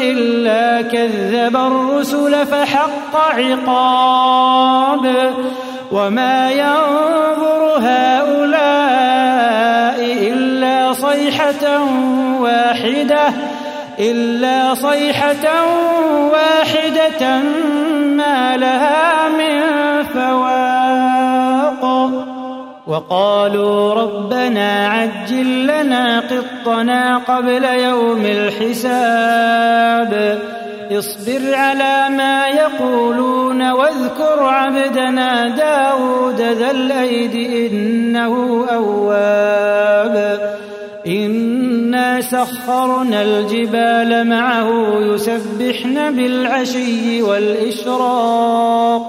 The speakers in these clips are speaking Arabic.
إلا كذب الرسل فحق عقاب. وما ينظر هؤلاء إلا صيحة واحدة إلا صيحة واحدة ما لها من فواق وقالوا ربنا عجل لنا قطنا قبل يوم الحساب. اصبر على ما يقولون واذكر عبدنا داود ذا الأيد إنه أواب. إنا سخرنا الجبال معه يسبحن بالعشي والإشراق.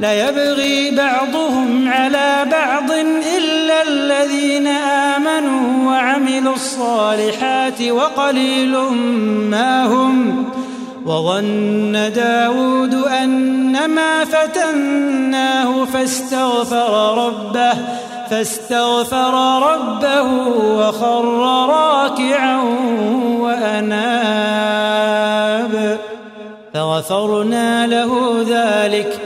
ليبغي بعضهم على بعض إلا الذين آمنوا وعملوا الصالحات وقليل ما هم وظن داود أنما فتناه فاستغفر ربه فاستغفر ربه وخر راكعا وأناب فغفرنا له ذلك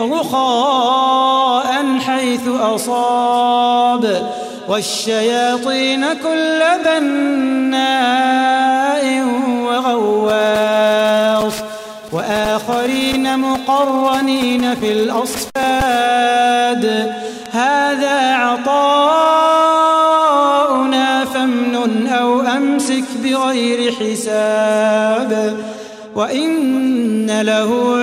رخاء حيث أصاب والشياطين كل بناء وغواص وآخرين مقرنين في الأصفاد. هذا عطاؤنا فامنن أو أمسك بغير حساب وإن له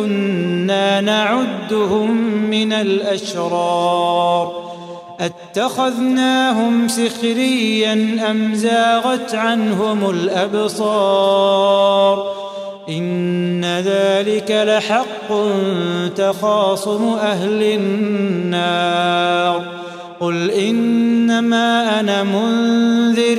كنا نعدهم من الأشرار. أتخذناهم سخريا أم زاغت عنهم الأبصار؟ إن ذلك لحق تخاصم أهل النار. قل إنما أنا منذر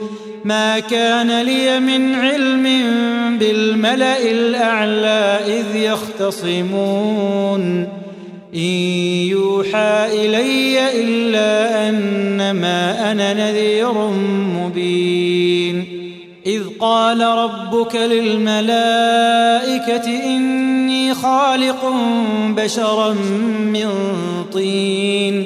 ما كان لي من علم بالملأ الأعلى إذ يختصمون. إن يوحى إلي إلا أنما أنا نذير مبين. إذ قال ربك للملائكة إني خالق بشرا من طين.